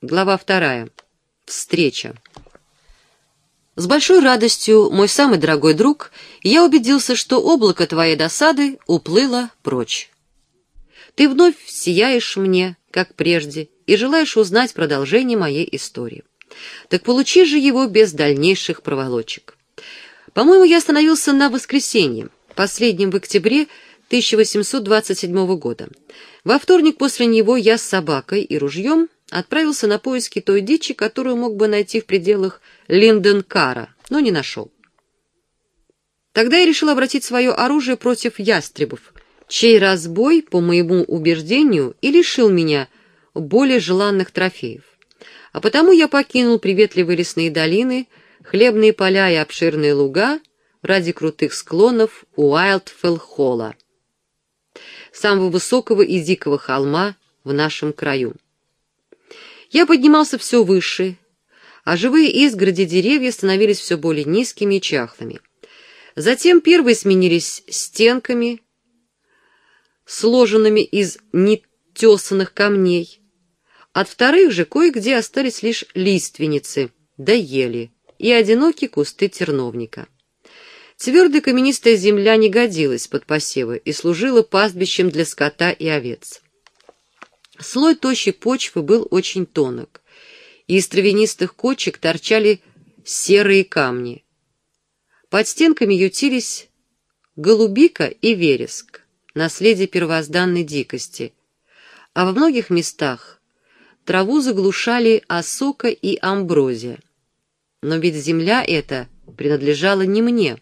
Глава вторая. Встреча. С большой радостью, мой самый дорогой друг, я убедился, что облако твоей досады уплыло прочь. Ты вновь сияешь мне, как прежде, и желаешь узнать продолжение моей истории. Так получи же его без дальнейших проволочек. По-моему, я остановился на воскресенье, последнем в октябре 1827 года. Во вторник после него я с собакой и ружьем отправился на поиски той дичи, которую мог бы найти в пределах Линденкара, но не нашел. Тогда я решил обратить свое оружие против ястребов, чей разбой, по моему убеждению, и лишил меня более желанных трофеев. А потому я покинул приветливые лесные долины, хлебные поля и обширные луга ради крутых склонов Уайлдфелл-Холла, самого высокого и дикого холма в нашем краю. Я поднимался все выше, а живые изгороди деревья становились все более низкими и чахлыми. Затем первые сменились стенками, сложенными из нетесанных камней. От вторых же кое-где остались лишь лиственницы, да ели и одинокие кусты терновника. Твердая каменистая земля не годилась под посевы и служила пастбищем для скота и овец. Слой тощей почвы был очень тонок, из травянистых кочек торчали серые камни. Под стенками ютились голубика и вереск, наследие первозданной дикости, а во многих местах траву заглушали осока и амброзия. Но ведь земля эта принадлежала не мне.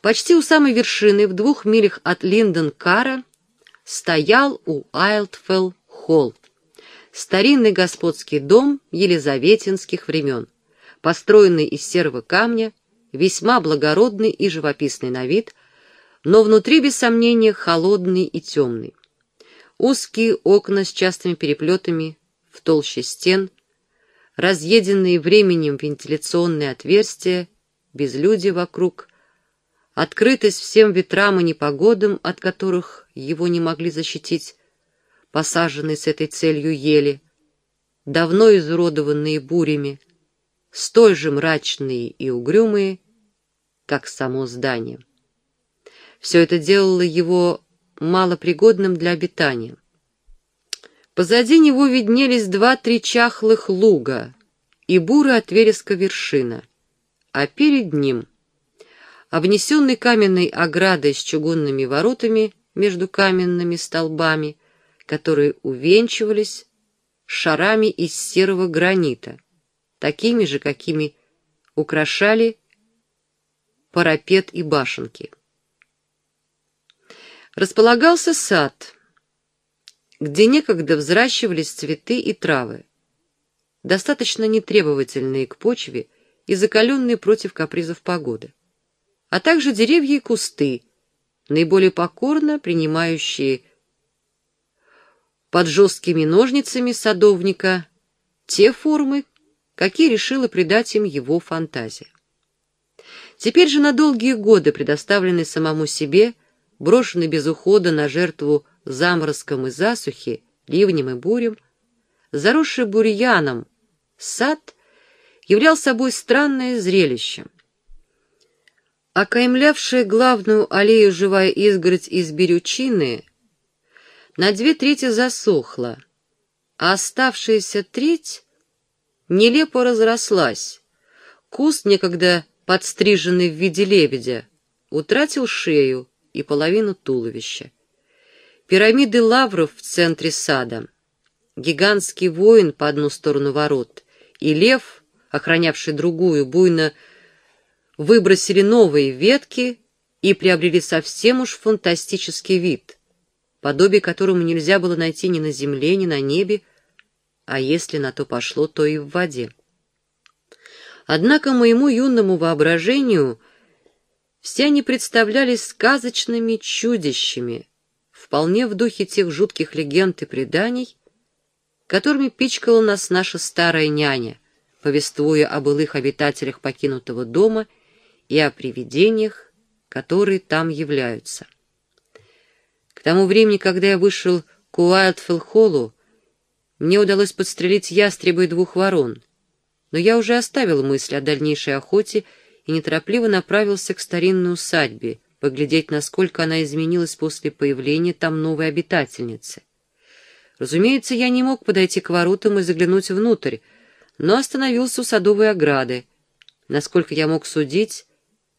Почти у самой вершины, в двух милях от Линден-Кара, стоял у Айлтфелл холл. Старинный господский дом елизаветинских времен, построенный из серого камня, весьма благородный и живописный на вид, но внутри, без сомнения, холодный и темный. Узкие окна с частыми переплетами в толще стен, разъеденные временем вентиляционные отверстия, безлюдие вокруг, открытость всем ветрам и непогодам, от которых его не могли защитить посаженные с этой целью ели, давно изуродованные бурями, столь же мрачные и угрюмые, как само здание. Все это делало его малопригодным для обитания. Позади него виднелись два-три чахлых луга и буры от вереска вершина, а перед ним, обнесенный каменной оградой с чугунными воротами, между каменными столбами, которые увенчивались шарами из серого гранита, такими же, какими украшали парапет и башенки. Располагался сад, где некогда взращивались цветы и травы, достаточно нетребовательные к почве и закаленные против капризов погоды, а также деревья и кусты, наиболее покорно принимающие под жесткими ножницами садовника те формы, какие решила придать им его фантазия. Теперь же на долгие годы предоставленный самому себе, брошенный без ухода на жертву заморозкам и засухи, ливнем и бурям, заросший бурьяном, сад являл собой странное зрелище окаймлявшая главную аллею живая изгородь из берючины, на две трети засохла, а оставшаяся треть нелепо разрослась. Куст, некогда подстриженный в виде лебедя, утратил шею и половину туловища. Пирамиды лавров в центре сада, гигантский воин по одну сторону ворот и лев, охранявший другую, буйно выбросили новые ветки и приобрели совсем уж фантастический вид, подобие которому нельзя было найти ни на земле, ни на небе, а если на то пошло, то и в воде. Однако моему юному воображению все они представлялись сказочными чудищами, вполне в духе тех жутких легенд и преданий, которыми пичкала нас наша старая няня, повествуя о былых обитателях покинутого дома и о привидениях, которые там являются. К тому времени, когда я вышел к Уайлдфелл-Холлу, мне удалось подстрелить ястреба и двух ворон, но я уже оставил мысль о дальнейшей охоте и неторопливо направился к старинной усадьбе, поглядеть, насколько она изменилась после появления там новой обитательницы. Разумеется, я не мог подойти к воротам и заглянуть внутрь, но остановился у садовой ограды. Насколько я мог судить,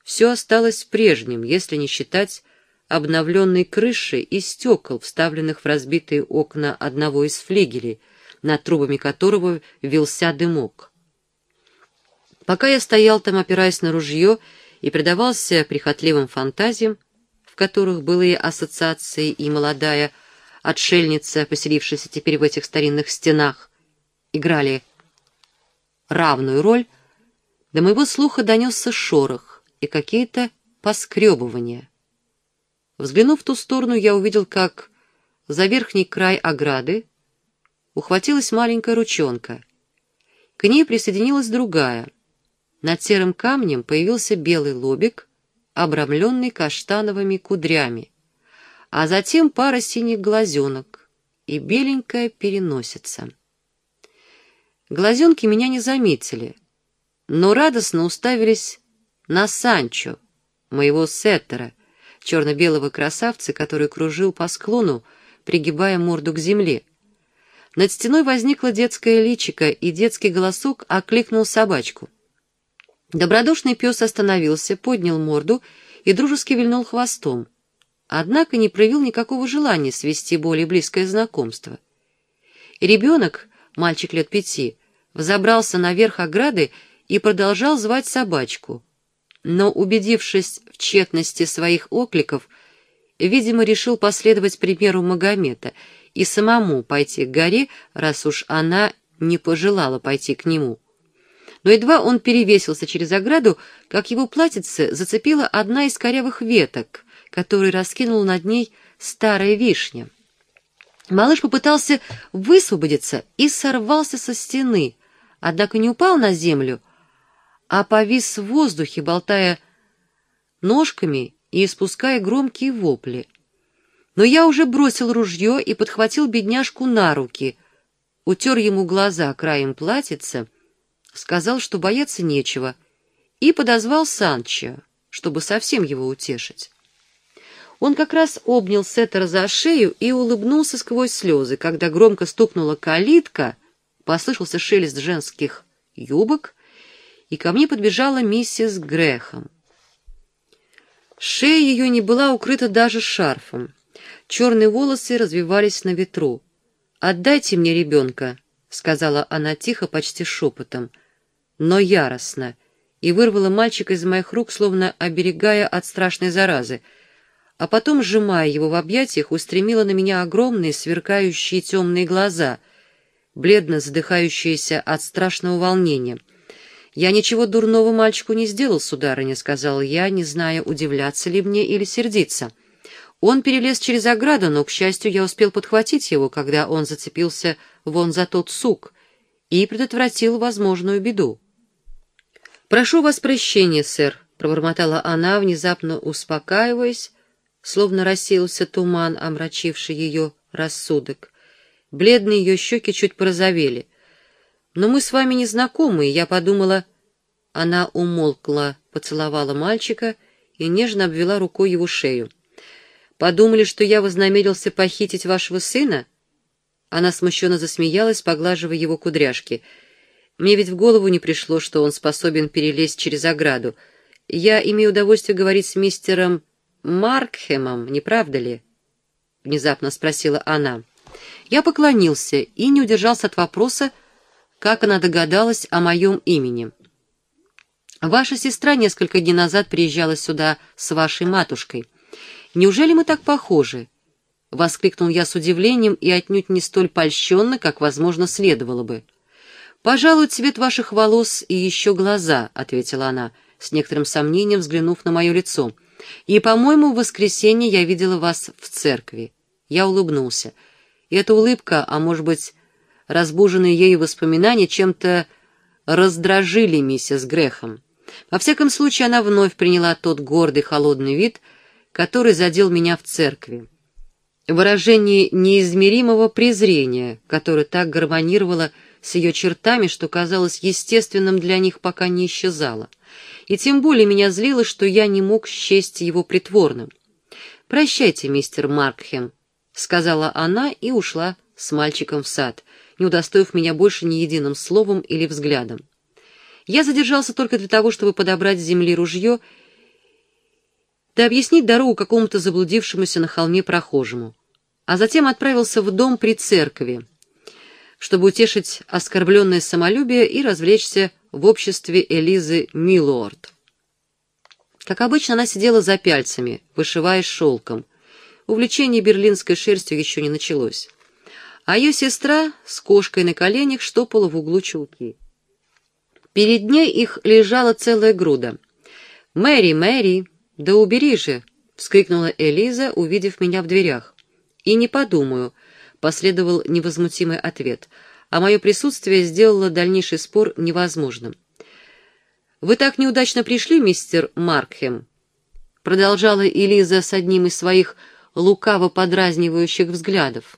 все осталось прежним, если не считать обновленной крыши и стекол, вставленных в разбитые окна одного из флигелей, над трубами которого вился дымок. Пока я стоял там, опираясь на ружье, и предавался прихотливым фантазиям, в которых былые ассоциации и молодая отшельница, поселившаяся теперь в этих старинных стенах, играли равную роль, до моего слуха донесся шорох и какие-то поскребывания. Взглянув в ту сторону, я увидел, как за верхний край ограды ухватилась маленькая ручонка. К ней присоединилась другая. Над серым камнем появился белый лобик, обрамленный каштановыми кудрями, а затем пара синих глазенок и беленькая переносица. Глазенки меня не заметили, но радостно уставились на Санчо, моего сеттера, черно-белого красавца, который кружил по склону, пригибая морду к земле. Над стеной возникла детская личико, и детский голосок окликнул собачку. Добродушный пес остановился, поднял морду и дружески вильнул хвостом, однако не проявил никакого желания свести более близкое знакомство. Ребенок, мальчик лет пяти, взобрался наверх ограды и продолжал звать собачку — но, убедившись в тщетности своих окликов, видимо, решил последовать примеру Магомета и самому пойти к горе, раз уж она не пожелала пойти к нему. Но едва он перевесился через ограду, как его платьице зацепила одна из корявых веток, которую раскинула над ней старая вишня. Малыш попытался высвободиться и сорвался со стены, однако не упал на землю, а повис в воздухе, болтая ножками и испуская громкие вопли. Но я уже бросил ружье и подхватил бедняжку на руки, утер ему глаза краем платьица, сказал, что бояться нечего, и подозвал Санчо, чтобы совсем его утешить. Он как раз обнял Сеттера за шею и улыбнулся сквозь слезы, когда громко стукнула калитка, послышался шелест женских юбок, и ко мне подбежала миссис Грехом. Шея ее не была укрыта даже шарфом. Черные волосы развивались на ветру. «Отдайте мне ребенка», — сказала она тихо, почти шепотом, но яростно, и вырвала мальчика из моих рук, словно оберегая от страшной заразы, а потом, сжимая его в объятиях, устремила на меня огромные сверкающие темные глаза, бледно задыхающиеся от страшного волнения — «Я ничего дурного мальчику не сделал, сударыня», — сказал я, не зная, удивляться ли мне или сердиться. Он перелез через ограду, но, к счастью, я успел подхватить его, когда он зацепился вон за тот сук, и предотвратил возможную беду. «Прошу вас прощения, сэр», — пробормотала она, внезапно успокаиваясь, словно рассеялся туман, омрачивший ее рассудок. Бледные ее щеки чуть порозовели — но мы с вами не знакомы, и я подумала... Она умолкла, поцеловала мальчика и нежно обвела рукой его шею. «Подумали, что я вознамерился похитить вашего сына?» Она смущенно засмеялась, поглаживая его кудряшки. «Мне ведь в голову не пришло, что он способен перелезть через ограду. Я имею удовольствие говорить с мистером Маркхемом, не правда ли?» Внезапно спросила она. Я поклонился и не удержался от вопроса, как она догадалась о моем имени. Ваша сестра несколько дней назад приезжала сюда с вашей матушкой. Неужели мы так похожи? Воскликнул я с удивлением и отнюдь не столь польщенно, как, возможно, следовало бы. «Пожалуй, цвет ваших волос и еще глаза», — ответила она, с некоторым сомнением взглянув на мое лицо. «И, по-моему, в воскресенье я видела вас в церкви». Я улыбнулся. И эта улыбка, а может быть, разбуженные ею воспоминания чем-то раздражили миссис Грехом. Во всяком случае, она вновь приняла тот гордый холодный вид, который задел меня в церкви. выражение неизмеримого презрения, которое так гармонировало с ее чертами, что казалось естественным для них, пока не исчезало. И тем более меня злило, что я не мог счесть его притворным. «Прощайте, мистер Маркхем», — сказала она и ушла с мальчиком в сад, не удостоив меня больше ни единым словом или взглядом. Я задержался только для того, чтобы подобрать с земли ружье да объяснить дорогу какому-то заблудившемуся на холме прохожему, а затем отправился в дом при церкви, чтобы утешить оскорбленное самолюбие и развлечься в обществе Элизы Милуорд. Как обычно, она сидела за пяльцами, вышивая шелком. Увлечение берлинской шерстью еще не началось. А ее сестра с кошкой на коленях штопала в углу чулки. Перед ней их лежала целая груда. «Мэри, Мэри!» «Да убери же!» — вскрикнула Элиза, увидев меня в дверях. «И не подумаю», — последовал невозмутимый ответ, а мое присутствие сделало дальнейший спор невозможным. «Вы так неудачно пришли, мистер Маркхем?» Продолжала Элиза с одним из своих лукаво подразнивающих взглядов.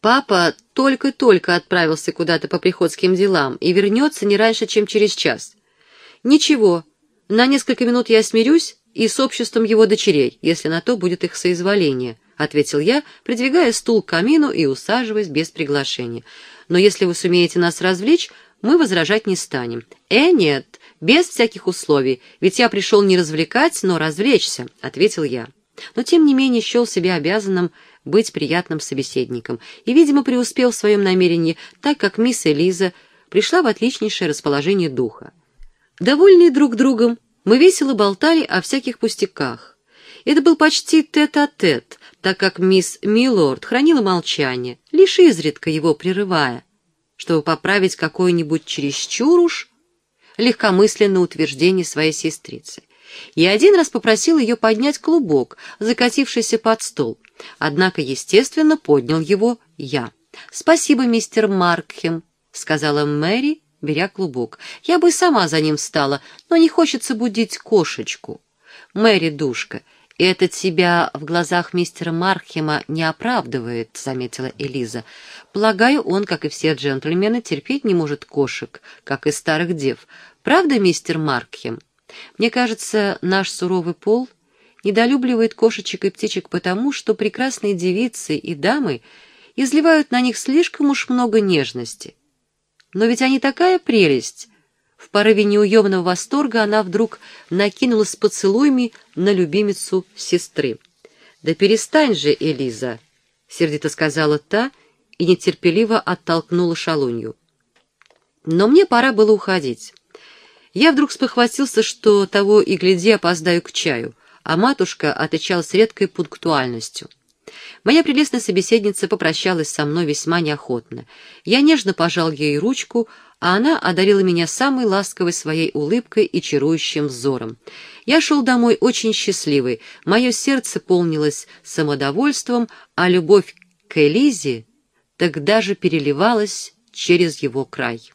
«Папа только-только отправился куда-то по приходским делам и вернется не раньше, чем через час. Ничего, на несколько минут я смирюсь и с обществом его дочерей, если на то будет их соизволение», — ответил я, придвигая стул к камину и усаживаясь без приглашения. «Но если вы сумеете нас развлечь, мы возражать не станем». «Э, нет, без всяких условий, ведь я пришел не развлекать, но развлечься», — ответил я. Но тем не менее счел себя обязанным быть приятным собеседником и, видимо, преуспел в своем намерении, так как мисс Элиза пришла в отличнейшее расположение духа. Довольные друг другом, мы весело болтали о всяких пустяках. Это был почти тет-а-тет, -тет, так как мисс Милорд хранила молчание, лишь изредка его прерывая, чтобы поправить какое-нибудь чересчур уж легкомысленное утверждение своей сестрицы. Я один раз попросил ее поднять клубок, закатившийся под стол, однако, естественно, поднял его я. «Спасибо, мистер Маркхем», — сказала Мэри, беря клубок. «Я бы сама за ним встала, но не хочется будить кошечку». «Мэри, душка, это тебя в глазах мистера Мархема не оправдывает», — заметила Элиза. «Полагаю, он, как и все джентльмены, терпеть не может кошек, как и старых дев. Правда, мистер Маркхем? Мне кажется, наш суровый пол недолюбливает кошечек и птичек потому, что прекрасные девицы и дамы изливают на них слишком уж много нежности». Но ведь они такая прелесть!» В порыве неуемного восторга она вдруг накинулась поцелуями на любимицу сестры. «Да перестань же, Элиза!» — сердито сказала та и нетерпеливо оттолкнула шалунью. Но мне пора было уходить. Я вдруг спохватился, что того и гляди опоздаю к чаю, а матушка отличалась редкой пунктуальностью. Моя прелестная собеседница попрощалась со мной весьма неохотно. Я нежно пожал ей ручку, а она одарила меня самой ласковой своей улыбкой и чарующим взором. Я шел домой очень счастливый, мое сердце полнилось самодовольством, а любовь к Элизе тогда же переливалась через его край.